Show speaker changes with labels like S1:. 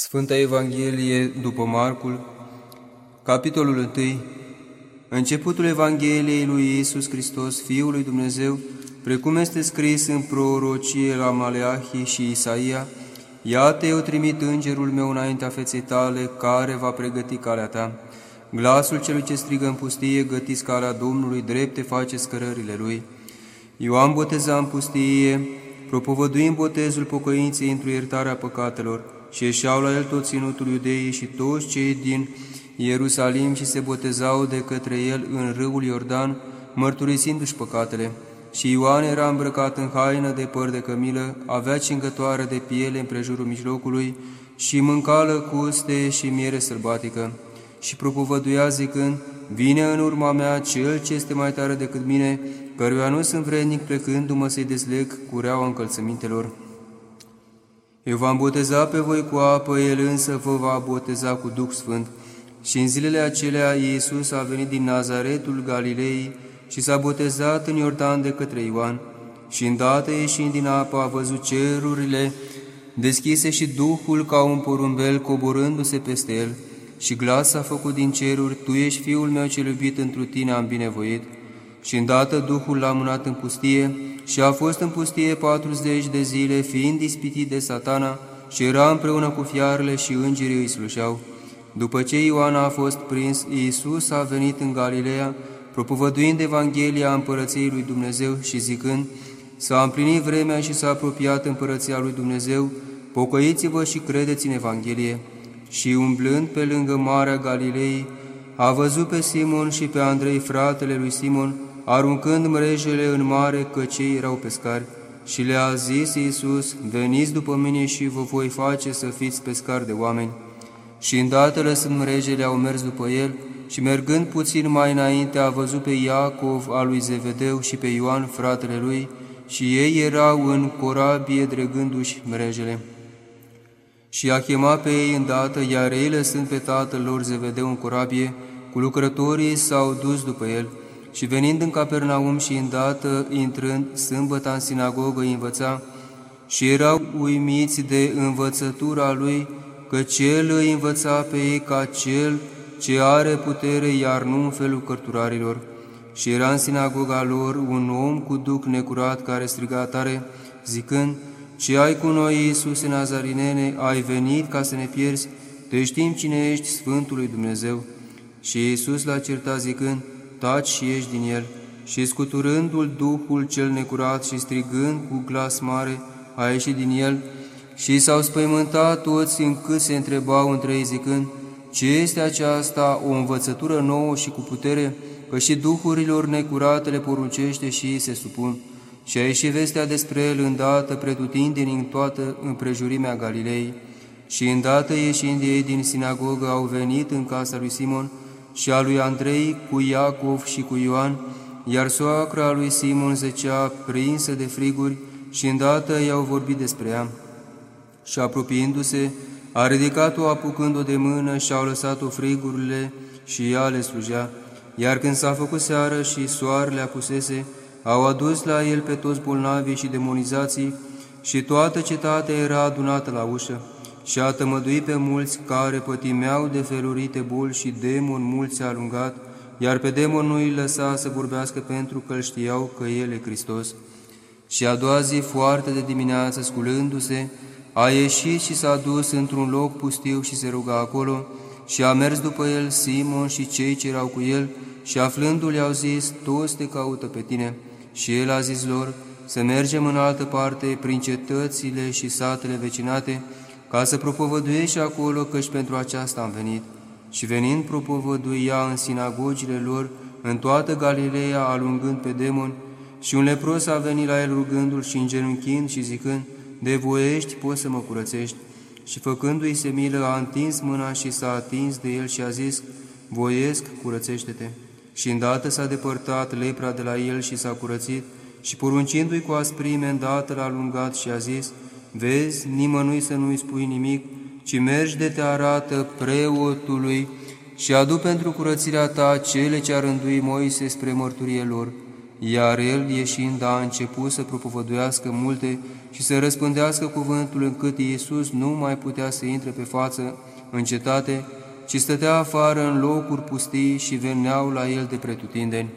S1: Sfânta Evanghelie după Marcul, capitolul 1, începutul Evangheliei lui Iisus Hristos, Fiul lui Dumnezeu, precum este scris în prorocie la Maleahi și Isaia, Iată, eu trimit îngerul meu înaintea feței tale, care va pregăti calea ta. Glasul celui ce strigă în pustie, gătiți calea Domnului, drepte face scărările lui. Ioan boteza în pustie, propovăduind botezul pocăinței într iertarea păcatelor, și ieșeau la el tot ținutul iudeii și toți cei din Ierusalim și se botezau de către el în râul Iordan, mărturisindu-și păcatele. Și Ioan era îmbrăcat în haină de păr de cămilă, avea cingătoare de piele în prejurul mijlocului și mânca lăcuste și miere sălbatică. Și propovăduia zicând, Vine în urma mea cel ce este mai tare decât mine, căruia nu sunt vrednic plecându-mă să-i dezleg cureaua încălțămintelor. Eu v-am boteza pe voi cu apă, El însă vă va boteza cu Duh Sfânt. Și în zilele acelea Iisus a venit din Nazaretul Galilei și s-a botezat în Iordan de către Ioan. Și îndată ieșind din apă a văzut cerurile deschise și Duhul ca un porumbel coborându-se peste el. Și glas a făcut din ceruri, Tu ești Fiul meu cel iubit, întru Tine am binevoit. Și îndată Duhul l-a mânat în pustie și a fost în pustie 40 de zile, fiind ispitit de satana, și era împreună cu fiarele și îngerii îi slușeau. După ce Ioan a fost prins, Iisus a venit în Galileea, propovăduind Evanghelia împărăției lui Dumnezeu și zicând, S-a împlinit vremea și s-a apropiat împărăția lui Dumnezeu, pocăiți-vă și credeți în Evanghelie. Și umblând pe lângă Marea Galilei, a văzut pe Simon și pe Andrei, fratele lui Simon, aruncând mrejele în mare, că cei erau pescari. Și le-a zis Iisus, veniți după mine și vă voi face să fiți pescari de oameni. Și îndată lăsând mrejele, au mers după el și mergând puțin mai înainte a văzut pe Iacov al lui Zevedeu și pe Ioan, fratele lui, și ei erau în corabie dregându-și mrejele. Și a chemat pe ei îndată, iar ei lăsând pe tatăl lor Zevedeu în corabie, cu lucrătorii s-au dus după el, și venind în Capernaum și îndată intrând sâmbătă în sinagogă îi învăța și erau uimiți de învățătura lui, că cel îi învăța pe ei ca cel ce are putere, iar nu în felul cărturarilor. Și era în sinagoga lor un om cu duc necurat care striga tare, zicând, Ce ai cu noi, Iisuse Nazarinene, ai venit ca să ne pierzi? Te știm cine ești, Sfântul lui Dumnezeu. Și Iisus l-a certat zicând, taci și ieși din el. Și scuturându-l Duhul cel necurat și strigând cu glas mare, a ieșit din el și s-au spăimântat toți încât se întrebau între ei zicând, ce este aceasta, o învățătură nouă și cu putere, că și duhurilor necurate le poruncește și ei se supun. Și a ieșit vestea despre el îndată pretutindeni în toată împrejurimea Galilei. Și îndată ieșind ei din sinagogă au venit în casa lui Simon, și a lui Andrei cu Iacov și cu Ioan, iar soacra lui Simon zecea prinsă de friguri și îndată i-au vorbit despre ea. Și apropiindu-se, a ridicat-o apucând-o de mână și au lăsat-o frigurile și ea le slujea. Iar când s-a făcut seară și soarele apusese, au adus la el pe toți bolnavii și demonizații și toată cetatea era adunată la ușă și a tămăduit pe mulți care pătimeau de felurite boli și demon mulți a alungat, iar pe demon nu îi lăsa să vorbească pentru că îl știau că El e Hristos. Și a doua zi, foarte de dimineață, sculându-se, a ieșit și s-a dus într-un loc pustiu și se ruga acolo, și a mers după el Simon și cei ce erau cu el, și aflându-l i-au zis, toți te caută pe tine. Și el a zis lor, să mergem în altă parte, prin cetățile și satele vecinate, ca să propovăduiești acolo, căci pentru aceasta am venit. Și venind propovăduia în sinagogile lor, în toată Galileea, alungând pe demoni, și un lepros a venit la el rugându-l și îngenunchind și zicând, De voiești, poți să mă curățești. Și făcându-i se milă, a întins mâna și s-a atins de el și a zis, Voiesc, curățește-te. Și îndată s-a depărtat lepra de la el și s-a curățit, și poruncindu-i cu asprime, îndată l-a alungat și a zis, Vezi, nimănui să nu-i spui nimic, ci mergi de te arată preotului și adu pentru curățirea ta cele ce a rânduit Moise spre mărturie lor. iar el, ieșind, a început să propovăduiască multe și să răspândească cuvântul încât Iisus nu mai putea să intre pe față în cetate, ci stătea afară în locuri pustii și veneau la el de pretutindeni.